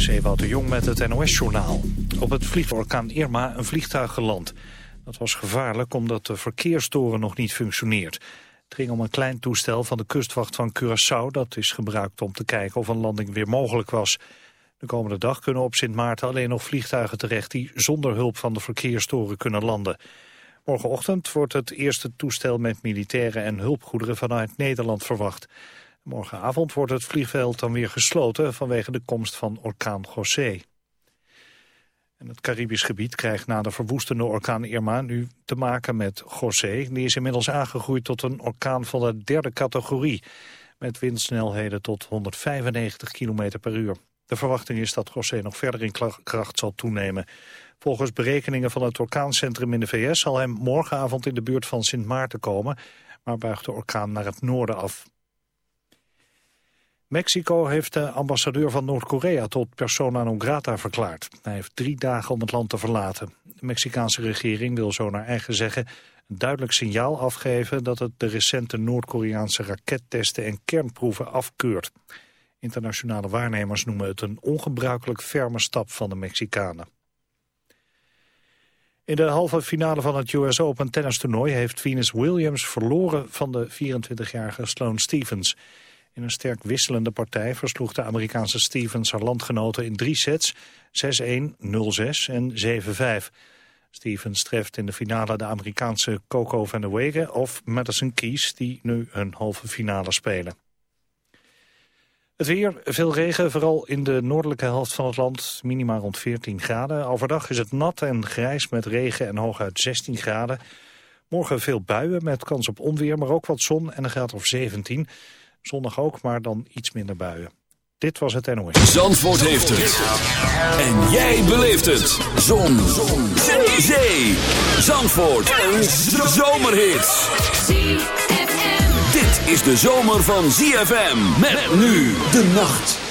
is Jong met het NOS-journaal. Op het vliegorkaan Irma een vliegtuig geland. Dat was gevaarlijk omdat de verkeerstoren nog niet functioneert. Het ging om een klein toestel van de kustwacht van Curaçao... dat is gebruikt om te kijken of een landing weer mogelijk was. De komende dag kunnen op Sint Maarten alleen nog vliegtuigen terecht... die zonder hulp van de verkeerstoren kunnen landen. Morgenochtend wordt het eerste toestel met militairen en hulpgoederen vanuit Nederland verwacht. Morgenavond wordt het vliegveld dan weer gesloten vanwege de komst van orkaan José. En het Caribisch gebied krijgt na de verwoestende orkaan Irma nu te maken met José. Die is inmiddels aangegroeid tot een orkaan van de derde categorie. Met windsnelheden tot 195 km per uur. De verwachting is dat José nog verder in kracht zal toenemen. Volgens berekeningen van het orkaancentrum in de VS zal hem morgenavond in de buurt van Sint Maarten komen. Maar buigt de orkaan naar het noorden af. Mexico heeft de ambassadeur van Noord-Korea tot persona non grata verklaard. Hij heeft drie dagen om het land te verlaten. De Mexicaanse regering wil zo naar eigen zeggen een duidelijk signaal afgeven dat het de recente Noord-Koreaanse rakettesten en kernproeven afkeurt. Internationale waarnemers noemen het een ongebruikelijk ferme stap van de Mexicanen. In de halve finale van het US Open tennistoernooi heeft Venus Williams verloren van de 24-jarige Sloane Stevens. In een sterk wisselende partij versloeg de Amerikaanse Stevens haar landgenoten in drie sets 6-1, 0-6 en 7-5. Stevens treft in de finale de Amerikaanse Coco van der Wegen of Madison Keys die nu hun halve finale spelen. Het weer, veel regen, vooral in de noordelijke helft van het land, minima rond 14 graden. Overdag is het nat en grijs met regen en hooguit 16 graden. Morgen veel buien met kans op onweer, maar ook wat zon en een graad of 17. Zondag ook, maar dan iets minder buien. Dit was het NOS. Zandvoort heeft het. En jij beleeft het. Zon. Zon. Zee. Zandvoort. Een zomerhit. Dit is de zomer van ZFM. Met nu de nacht.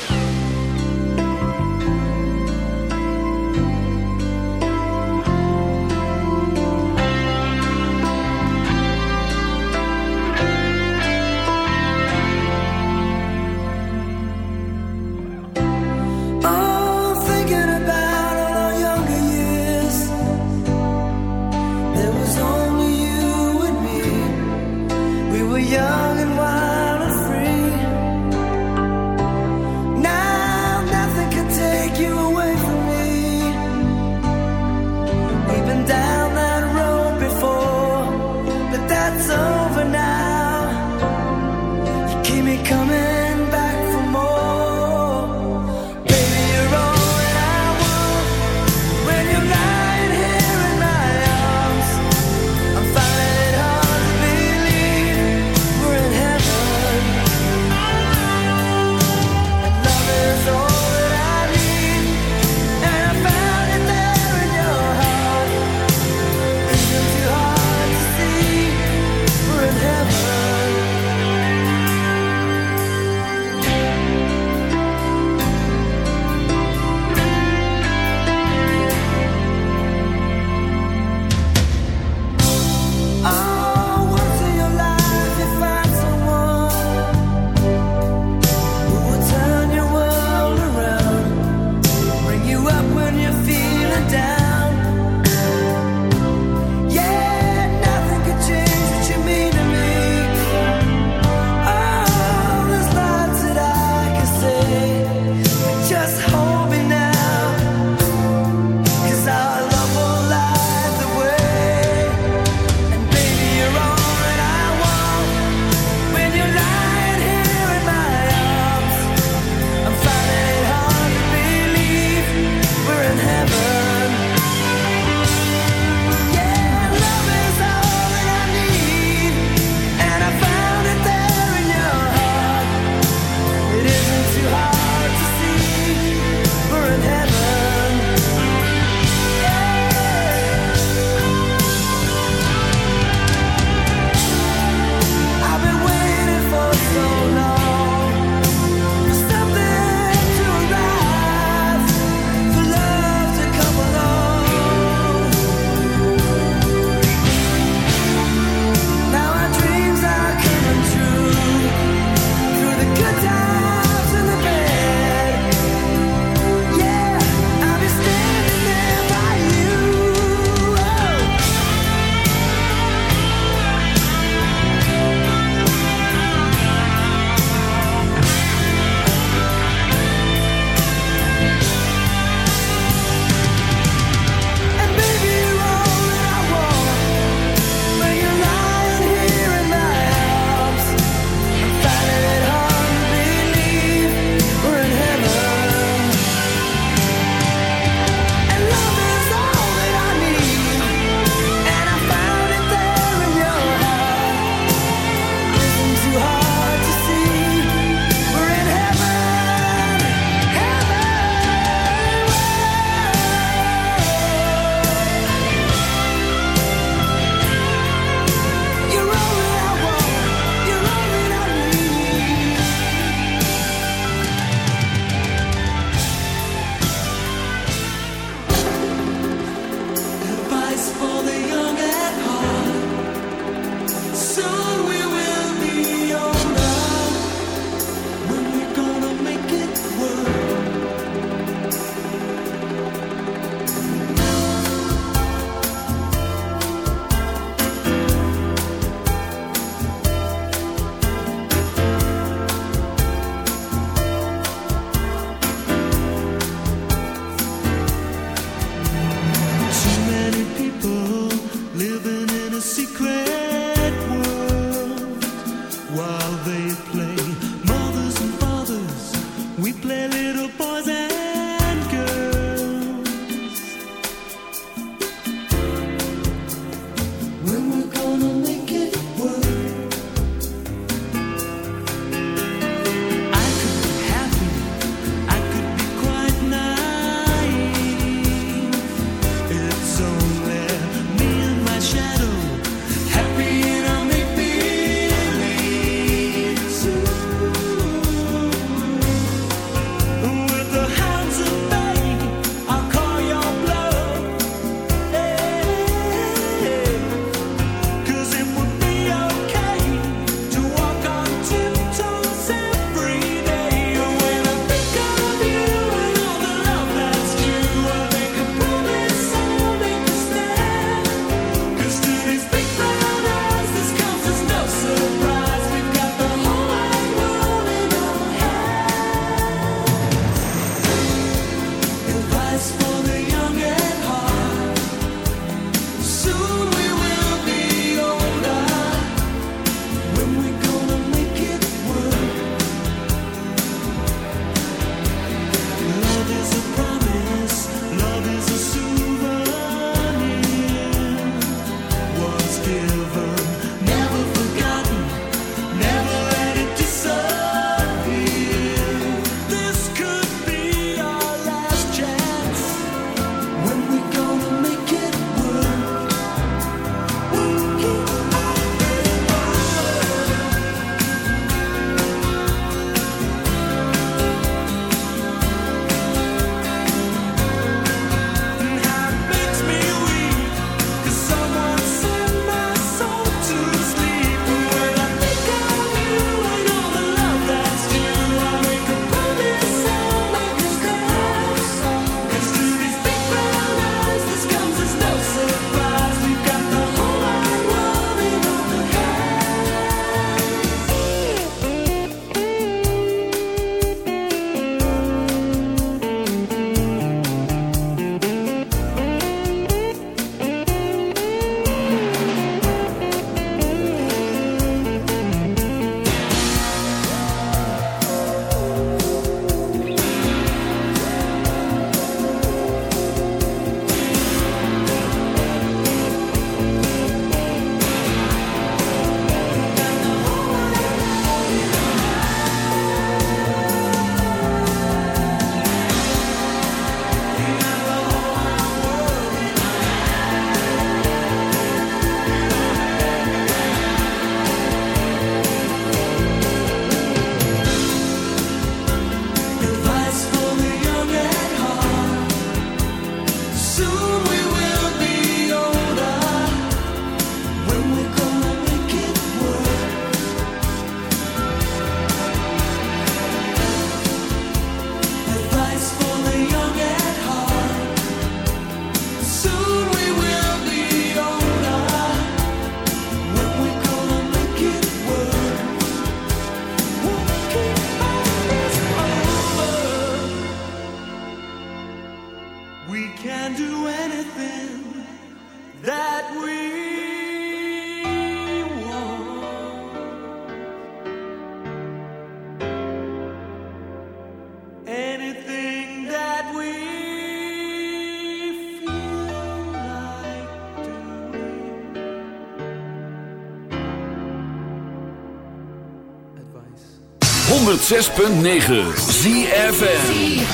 106.9 ZFM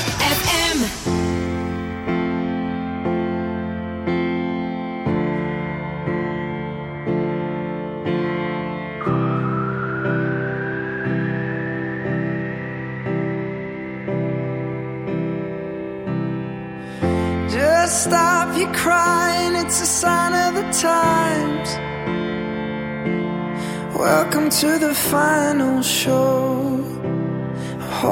Just stop your crying It's a sign of the times. Welcome to the final show.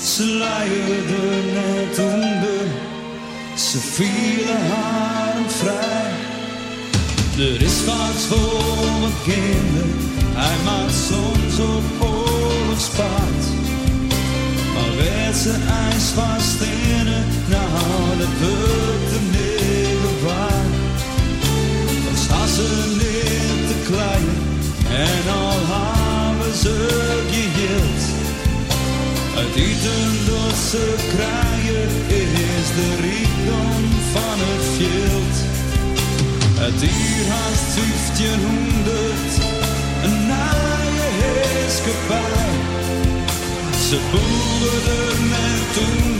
Ze luierden net onder, ze vielen haar vrij. Er is wat voor mijn kinderen, hij maakt soms op oorlogspaard. Maar werd ze ijs vast in het, nou dat wordt de niet. Dan staan ze niet te klein en al haar kamers opgehield. uit eten dat ze kraaien is de rijkdom van het veld. Het uur haast 1500, een naaie heerskepaar. Ze boeren met toen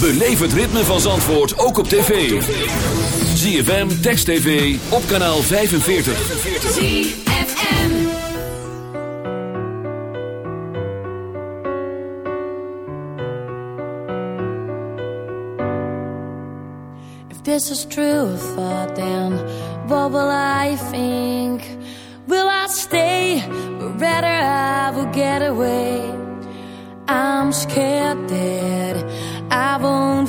Beleef het ritme van Zandvoort ook op tv. ZFM, Text TV, op kanaal 45. ZFM If this is true thought then what will I think? Will I stay or rather I will get away? I'm scared that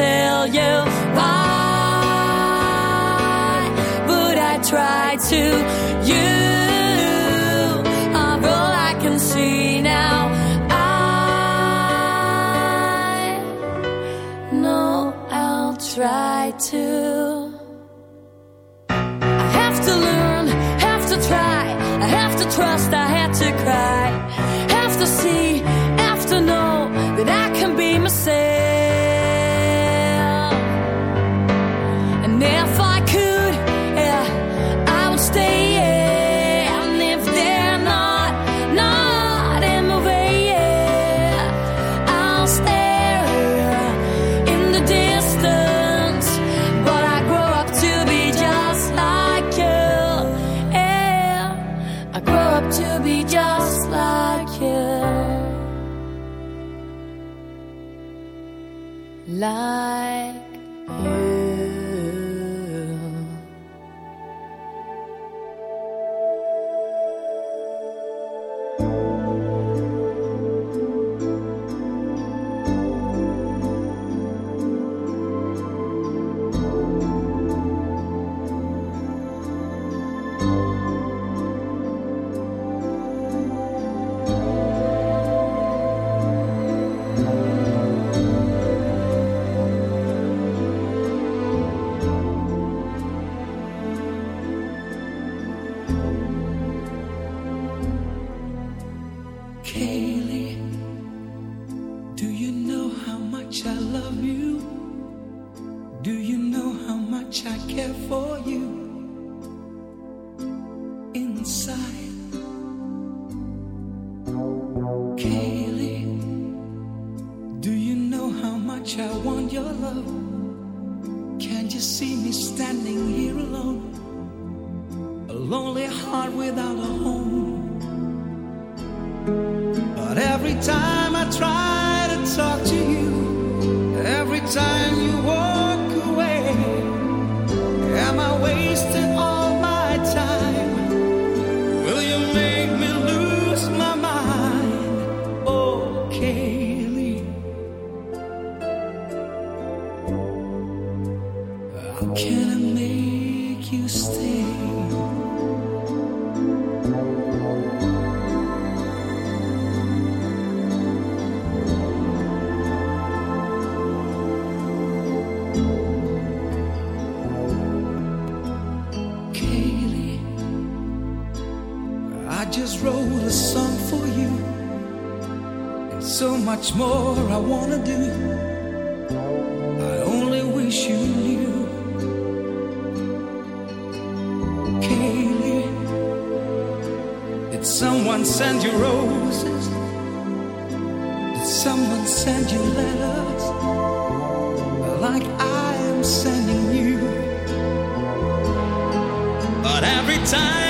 tell you why would I try like you. just wrote a song for you. And so much more I wanna do. I only wish you knew. Kaylee, did someone send you roses? Did someone send you letters? Like I am sending you. But every time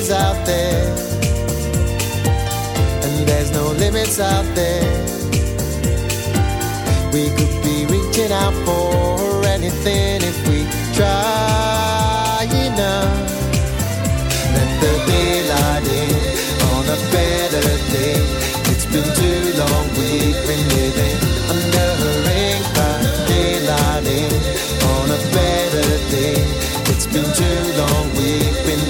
is out there, and there's no limits out there. We could be reaching out for anything if we try enough. Let the daylight in on a better day. It's been too long, we've been living under a ring by daylight in on a better day. It's been too long, we've been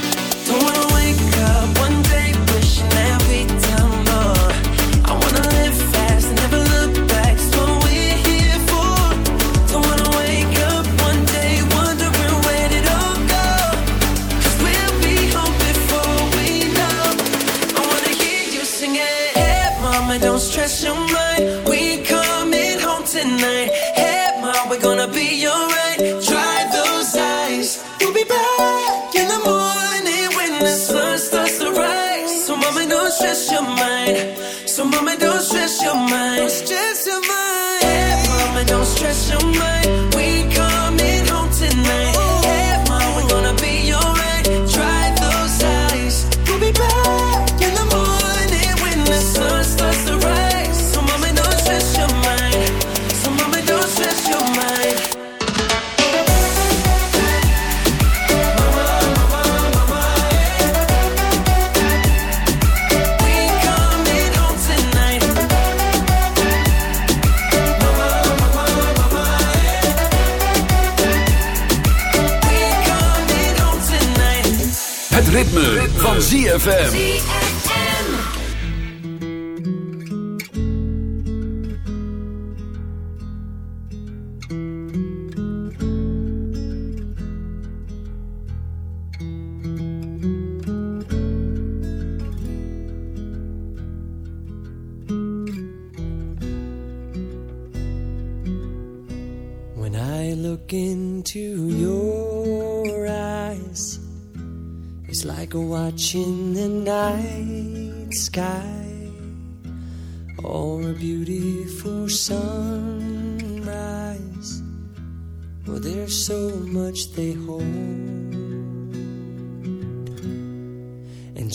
ritme, van ZFM.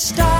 Stars,